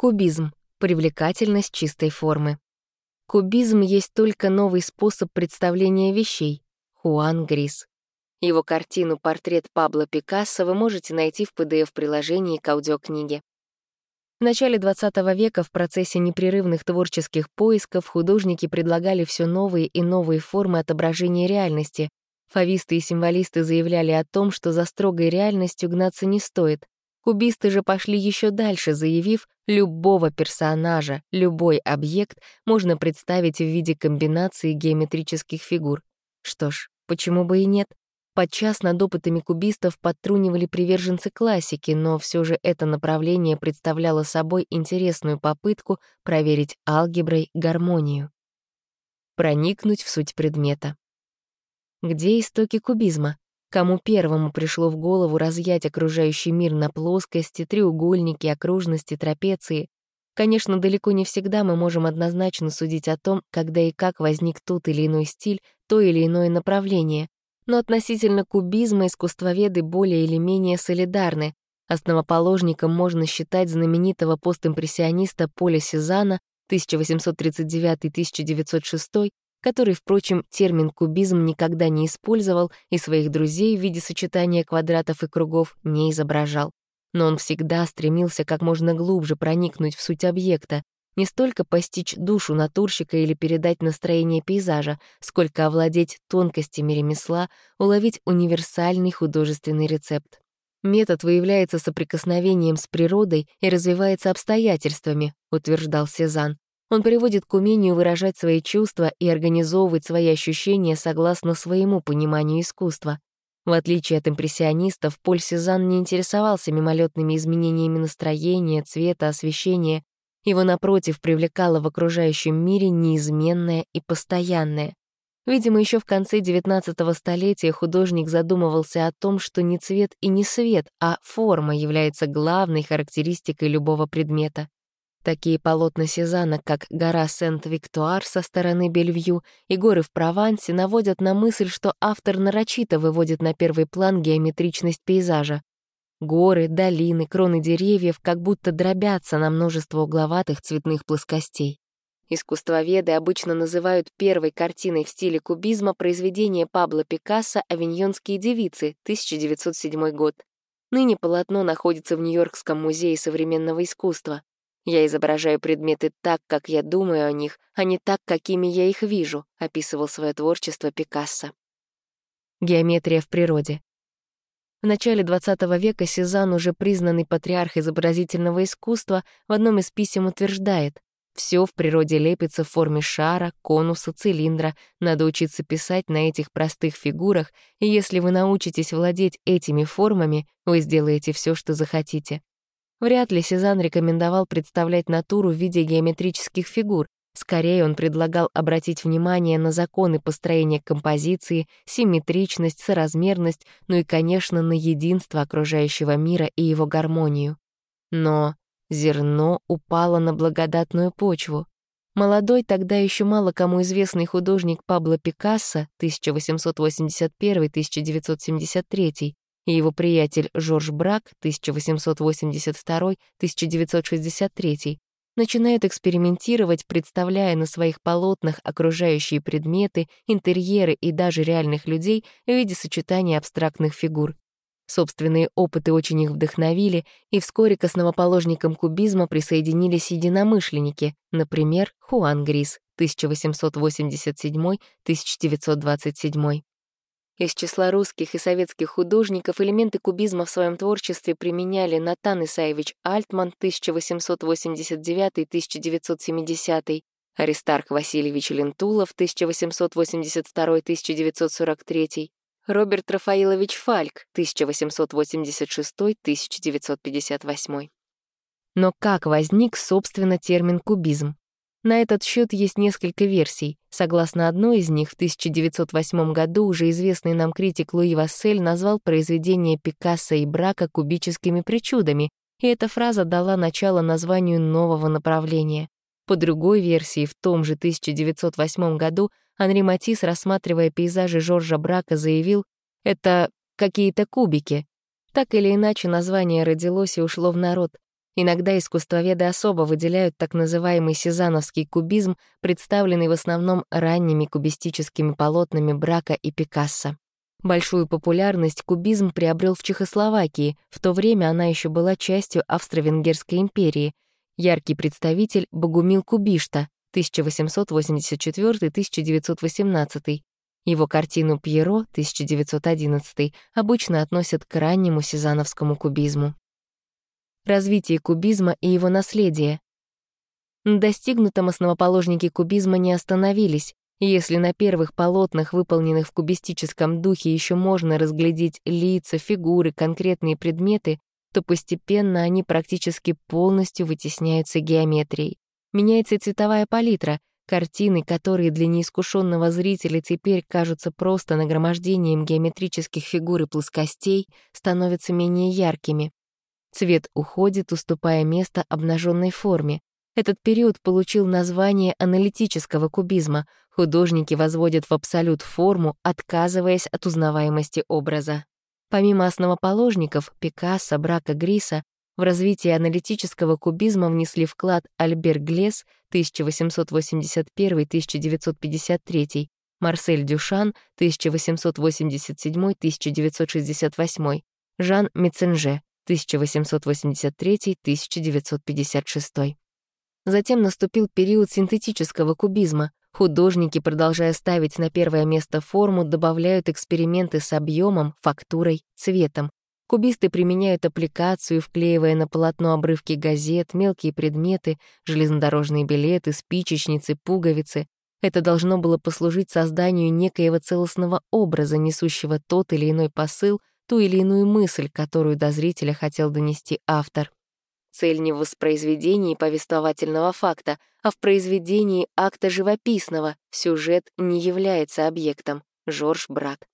Кубизм — привлекательность чистой формы. Кубизм есть только новый способ представления вещей. Хуан Грис. Его картину «Портрет Пабло Пикассо» вы можете найти в PDF-приложении к аудиокниге. В начале XX века в процессе непрерывных творческих поисков художники предлагали все новые и новые формы отображения реальности. Фависты и символисты заявляли о том, что за строгой реальностью гнаться не стоит. Кубисты же пошли еще дальше, заявив, любого персонажа, любой объект можно представить в виде комбинации геометрических фигур. Что ж, почему бы и нет? Подчас над опытами кубистов подтрунивали приверженцы классики, но все же это направление представляло собой интересную попытку проверить алгеброй гармонию. Проникнуть в суть предмета. Где истоки кубизма? Кому первому пришло в голову разъять окружающий мир на плоскости, треугольники, окружности, трапеции? Конечно, далеко не всегда мы можем однозначно судить о том, когда и как возник тот или иной стиль, то или иное направление но относительно кубизма искусствоведы более или менее солидарны. Основоположником можно считать знаменитого постимпрессиониста Поля Сезана 1839-1906, который, впрочем, термин «кубизм» никогда не использовал и своих друзей в виде сочетания квадратов и кругов не изображал. Но он всегда стремился как можно глубже проникнуть в суть объекта, не столько постичь душу натурщика или передать настроение пейзажа, сколько овладеть тонкостями ремесла, уловить универсальный художественный рецепт. Метод выявляется соприкосновением с природой и развивается обстоятельствами, утверждал Сезанн. Он приводит к умению выражать свои чувства и организовывать свои ощущения согласно своему пониманию искусства. В отличие от импрессионистов, Поль Сезанн не интересовался мимолетными изменениями настроения, цвета, освещения, его, напротив, привлекало в окружающем мире неизменное и постоянное. Видимо, еще в конце XIX столетия художник задумывался о том, что не цвет и не свет, а форма является главной характеристикой любого предмета. Такие полотна Сезана, как гора Сент-Виктуар со стороны Бельвью и горы в Провансе, наводят на мысль, что автор нарочито выводит на первый план геометричность пейзажа. Горы, долины, кроны деревьев как будто дробятся на множество угловатых цветных плоскостей. Искусствоведы обычно называют первой картиной в стиле кубизма произведение Пабло Пикассо «Авиньонские девицы», 1907 год. Ныне полотно находится в Нью-Йоркском музее современного искусства. «Я изображаю предметы так, как я думаю о них, а не так, какими я их вижу», описывал свое творчество Пикассо. Геометрия в природе. В начале XX века Сезанн, уже признанный патриарх изобразительного искусства, в одном из писем утверждает, «Все в природе лепится в форме шара, конуса, цилиндра. Надо учиться писать на этих простых фигурах, и если вы научитесь владеть этими формами, вы сделаете все, что захотите». Вряд ли Сезанн рекомендовал представлять натуру в виде геометрических фигур, Скорее он предлагал обратить внимание на законы построения композиции, симметричность, соразмерность, ну и, конечно, на единство окружающего мира и его гармонию. Но зерно упало на благодатную почву. Молодой, тогда еще мало кому известный художник Пабло Пикассо 1881-1973 и его приятель Жорж Брак 1882-1963 начинают экспериментировать, представляя на своих полотнах окружающие предметы, интерьеры и даже реальных людей в виде сочетания абстрактных фигур. Собственные опыты очень их вдохновили, и вскоре к основоположникам кубизма присоединились единомышленники, например, Хуан Грис 1887-1927. Из числа русских и советских художников элементы кубизма в своем творчестве применяли Натан Исаевич Альтман 1889-1970, Аристарх Васильевич Лентулов 1882-1943, Роберт Рафаилович Фальк 1886-1958. Но как возник, собственно, термин «кубизм»? На этот счет есть несколько версий. Согласно одной из них, в 1908 году уже известный нам критик Луи Вассель назвал произведение Пикассо и Брака кубическими причудами, и эта фраза дала начало названию нового направления. По другой версии, в том же 1908 году Анри Матис, рассматривая пейзажи Жоржа Брака, заявил «это какие-то кубики». Так или иначе, название родилось и ушло в народ. Иногда искусствоведы особо выделяют так называемый сезановский кубизм, представленный в основном ранними кубистическими полотнами Брака и Пикассо. Большую популярность кубизм приобрел в Чехословакии, в то время она еще была частью Австро-Венгерской империи. Яркий представитель — Богумил Кубишта, 1884-1918. Его картину «Пьеро» 1911 обычно относят к раннему сезановскому кубизму. Развитие кубизма и его наследие. На достигнутом основоположники кубизма не остановились. Если на первых полотнах, выполненных в кубистическом духе, еще можно разглядеть лица, фигуры, конкретные предметы, то постепенно они практически полностью вытесняются геометрией. Меняется и цветовая палитра, картины, которые для неискушенного зрителя теперь кажутся просто нагромождением геометрических фигур и плоскостей, становятся менее яркими. Цвет уходит, уступая место обнаженной форме. Этот период получил название аналитического кубизма. Художники возводят в абсолют форму, отказываясь от узнаваемости образа. Помимо основоположников Пикассо, Брака, Гриса, в развитие аналитического кубизма внесли вклад Альбер Глес 1881-1953, Марсель Дюшан 1887-1968, Жан Меценже 1883-1956. Затем наступил период синтетического кубизма. Художники, продолжая ставить на первое место форму, добавляют эксперименты с объемом, фактурой, цветом. Кубисты применяют аппликацию, вклеивая на полотно обрывки газет, мелкие предметы, железнодорожные билеты, спичечницы, пуговицы. Это должно было послужить созданию некоего целостного образа, несущего тот или иной посыл, ту или иную мысль, которую до зрителя хотел донести автор. Цель не в воспроизведении повествовательного факта, а в произведении акта живописного. Сюжет не является объектом. Жорж Брак.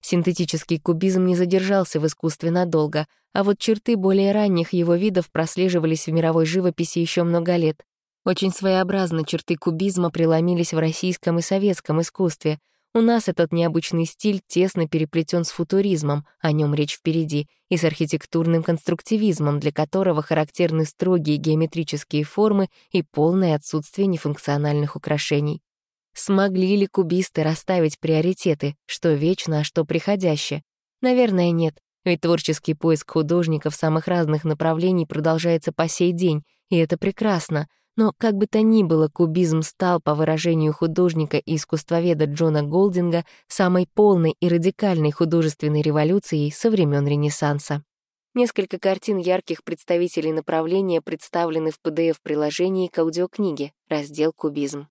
Синтетический кубизм не задержался в искусстве надолго, а вот черты более ранних его видов прослеживались в мировой живописи еще много лет. Очень своеобразно черты кубизма преломились в российском и советском искусстве. У нас этот необычный стиль тесно переплетен с футуризмом, о нем речь впереди, и с архитектурным конструктивизмом, для которого характерны строгие геометрические формы и полное отсутствие нефункциональных украшений. Смогли ли кубисты расставить приоритеты, что вечно, а что приходящее? Наверное, нет, ведь творческий поиск художников самых разных направлений продолжается по сей день, и это прекрасно. Но как бы то ни было, кубизм стал, по выражению художника и искусствоведа Джона Голдинга, самой полной и радикальной художественной революцией со времен Ренессанса. Несколько картин ярких представителей направления представлены в PDF-приложении к аудиокниге, раздел «Кубизм».